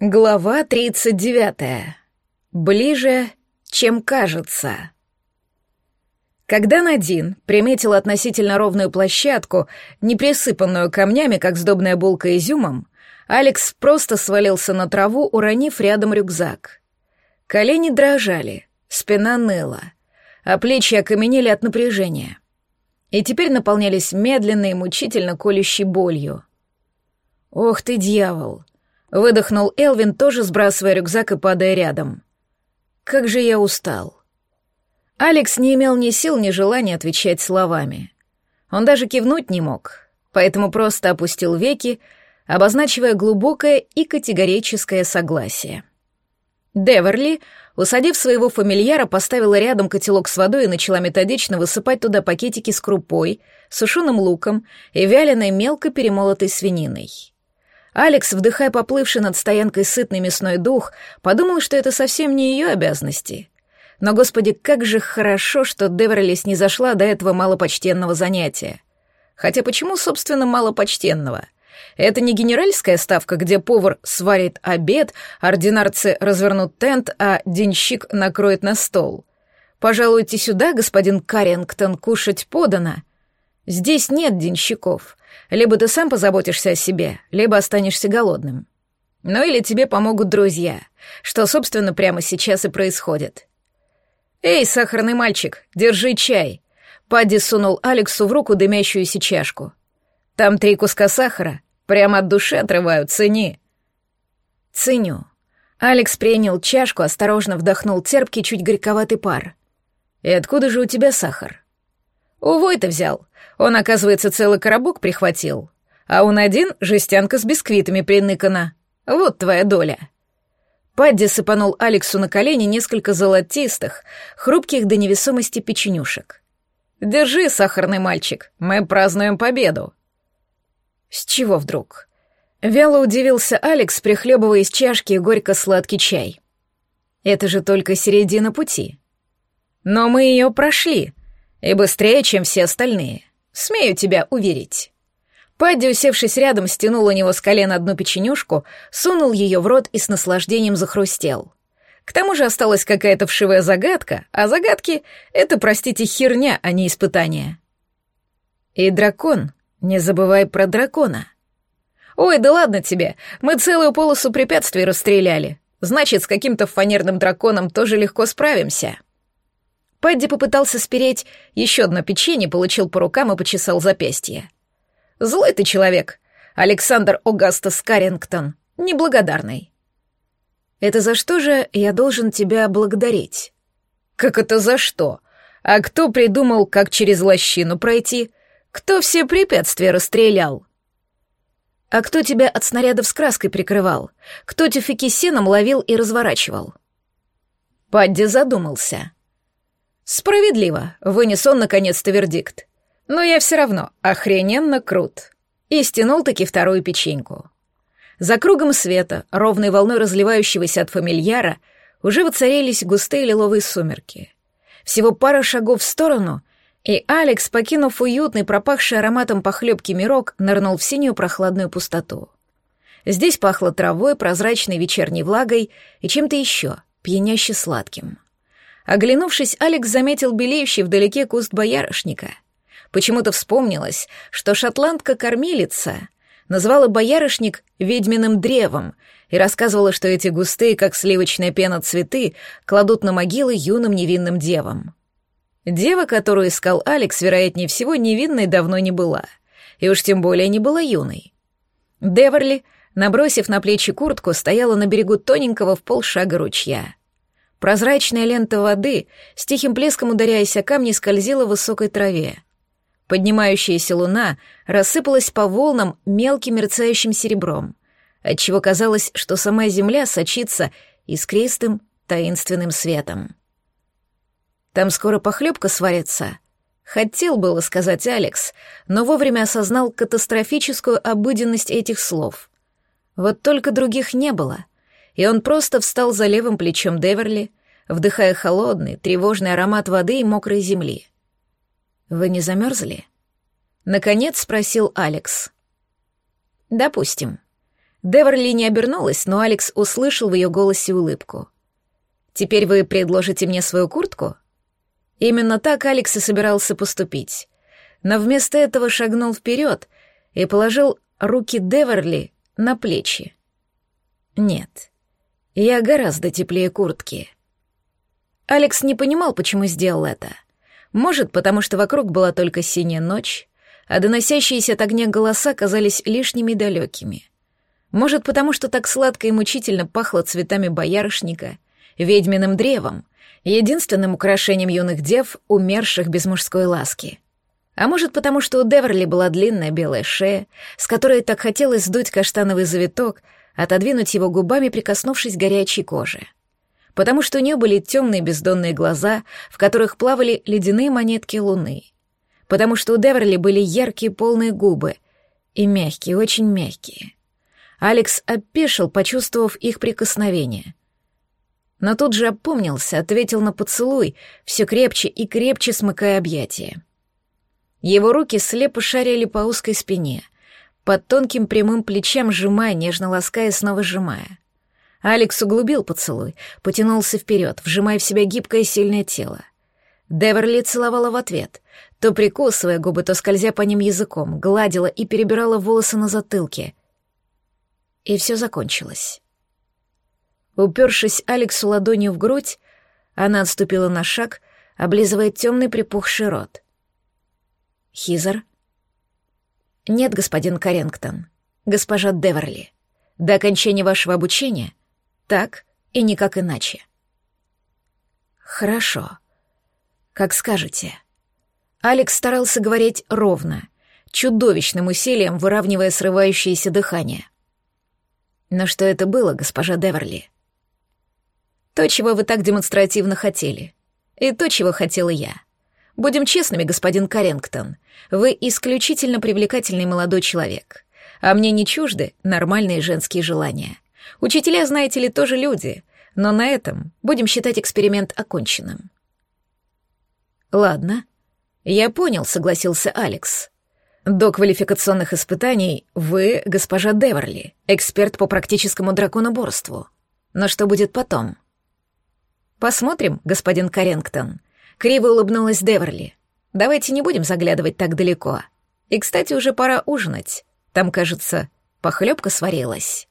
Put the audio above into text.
Глава 39. Ближе, чем кажется. Когда Надин приметил относительно ровную площадку, не присыпанную камнями, как сдобная булка изюмом, Алекс просто свалился на траву, уронив рядом рюкзак. Колени дрожали, спина ныла, а плечи окаменели от напряжения. И теперь наполнялись медленной мучительно колющей болью. «Ох ты, дьявол!» Выдохнул Элвин, тоже сбрасывая рюкзак и падая рядом. Как же я устал. Алекс не имел ни сил, ни желания отвечать словами. Он даже кивнуть не мог, поэтому просто опустил веки, обозначивая глубокое и категорическое согласие. Деверли, усадив своего фамильяра, поставила рядом котелок с водой и начала методично высыпать туда пакетики с крупой, сушеным луком и вяленой мелко перемолотой свининой. Алекс, вдыхая поплывший над стоянкой сытный мясной дух, подумал, что это совсем не ее обязанности. Но, господи, как же хорошо, что Деверлис не зашла до этого малопочтенного занятия. Хотя почему, собственно, малопочтенного? Это не генеральская ставка, где повар сварит обед, ординарцы развернут тент, а денщик накроет на стол. Пожалуйте сюда, господин Каррингтон, кушать подано. Здесь нет денщиков. Либо ты сам позаботишься о себе, либо останешься голодным. Ну или тебе помогут друзья, что, собственно, прямо сейчас и происходит. «Эй, сахарный мальчик, держи чай!» Падди сунул Алексу в руку дымящуюся чашку. «Там три куска сахара, прямо от души отрывают, цени!» «Ценю». Алекс принял чашку, осторожно вдохнул терпкий, чуть горьковатый пар. «И откуда же у тебя сахар?» «У Войта взял. Он, оказывается, целый коробок прихватил. А он один жестянка с бисквитами приныкана. Вот твоя доля». Падди сыпанул Алексу на колени несколько золотистых, хрупких до невесомости печенюшек. «Держи, сахарный мальчик, мы празднуем победу». «С чего вдруг?» Вяло удивился Алекс, прихлебывая из чашки горько-сладкий чай. «Это же только середина пути». «Но мы ее прошли, и быстрее, чем все остальные. Смею тебя уверить». Падди, усевшись рядом, стянул у него с колена одну печенюшку, сунул ее в рот и с наслаждением захрустел. К тому же осталась какая-то вшивая загадка, а загадки — это, простите, херня, а не испытание. И дракон, не забывай про дракона. Ой, да ладно тебе, мы целую полосу препятствий расстреляли. Значит, с каким-то фанерным драконом тоже легко справимся. Падди попытался спереть еще одно печенье, получил по рукам и почесал запястье. «Злой ты человек, Александр Огастас Каррингтон, неблагодарный». «Это за что же я должен тебя благодарить?» «Как это за что? А кто придумал, как через лощину пройти? Кто все препятствия расстрелял?» «А кто тебя от снарядов с краской прикрывал? Кто тюфяки сеном ловил и разворачивал?» Падди задумался. Справедливо, вынес он наконец-то вердикт. Но я все равно охрененно крут. И стянул таки вторую печеньку. За кругом света, ровной волной разливающегося от фамильяра, уже воцарились густые лиловые сумерки. Всего пара шагов в сторону, и Алекс, покинув уютный, пропахший ароматом похлебки мирок, нырнул в синюю прохладную пустоту. Здесь пахло травой, прозрачной вечерней влагой и чем-то еще, пьяняще сладким. Оглянувшись, Алекс заметил белеющий вдалеке куст боярышника. Почему-то вспомнилось, что шотландка-кормилица называла боярышник ведьминым древом и рассказывала, что эти густые, как сливочная пена, цветы кладут на могилы юным невинным девам. Дева, которую искал Алекс, вероятнее всего, невинной давно не была, и уж тем более не была юной. Деверли, набросив на плечи куртку, стояла на берегу тоненького в полшага ручья. Прозрачная лента воды, с тихим плеском ударяясь о камни, скользила в высокой траве. Поднимающаяся луна рассыпалась по волнам мелким мерцающим серебром, отчего казалось, что сама земля сочится искристым таинственным светом. «Там скоро похлебка сварится», — хотел было сказать Алекс, но вовремя осознал катастрофическую обыденность этих слов. Вот только других не было — и он просто встал за левым плечом Деверли, вдыхая холодный, тревожный аромат воды и мокрой земли. «Вы не замерзли?» Наконец спросил Алекс. «Допустим». Деверли не обернулась, но Алекс услышал в ее голосе улыбку. «Теперь вы предложите мне свою куртку?» Именно так Алекс и собирался поступить. Но вместо этого шагнул вперед и положил руки Деверли на плечи. «Нет, я гораздо теплее куртки». Алекс не понимал, почему сделал это. Может, потому что вокруг была только синяя ночь, а доносящиеся от огня голоса казались лишними далекими. Может, потому что так сладко и мучительно пахло цветами боярышника, ведьминым древом, единственным украшением юных дев, умерших без мужской ласки. А может, потому что у Деверли была длинная белая шея, с которой так хотелось сдуть каштановый завиток, отодвинуть его губами, прикоснувшись к горячей коже. Потому что у нее были темные бездонные глаза, в которых плавали ледяные монетки луны. Потому что у Деверли были яркие полные губы и мягкие, очень мягкие. Алекс опешил, почувствовав их прикосновение. Но тут же опомнился, ответил на поцелуй, все крепче и крепче смыкая объятия. Его руки слепо шарили по узкой спине, под тонким прямым плечам сжимая, нежно лаская, снова сжимая. Алекс углубил поцелуй, потянулся вперед, вжимая в себя гибкое сильное тело. Деверли целовала в ответ, то прикусывая губы, то скользя по ним языком, гладила и перебирала волосы на затылке. И все закончилось. Упершись Алексу ладонью в грудь, она отступила на шаг, облизывая темный припухший рот. «Хизер?» «Нет, господин Карингтон, госпожа Деверли. До окончания вашего обучения так и никак иначе». «Хорошо. Как скажете». Алекс старался говорить ровно, чудовищным усилием выравнивая срывающееся дыхание. Но что это было, госпожа Деверли? То, чего вы так демонстративно хотели. И то, чего хотела я. Будем честными, господин Карингтон. Вы исключительно привлекательный молодой человек. А мне не чужды нормальные женские желания. Учителя, знаете ли, тоже люди. Но на этом будем считать эксперимент оконченным. Ладно. Я понял, согласился Алекс. До квалификационных испытаний вы, госпожа Деверли, эксперт по практическому драконоборству. Но что будет потом? Посмотрим, господин Карингтон. Криво улыбнулась Деверли. Давайте не будем заглядывать так далеко. И, кстати, уже пора ужинать. Там, кажется, похлебка сварилась.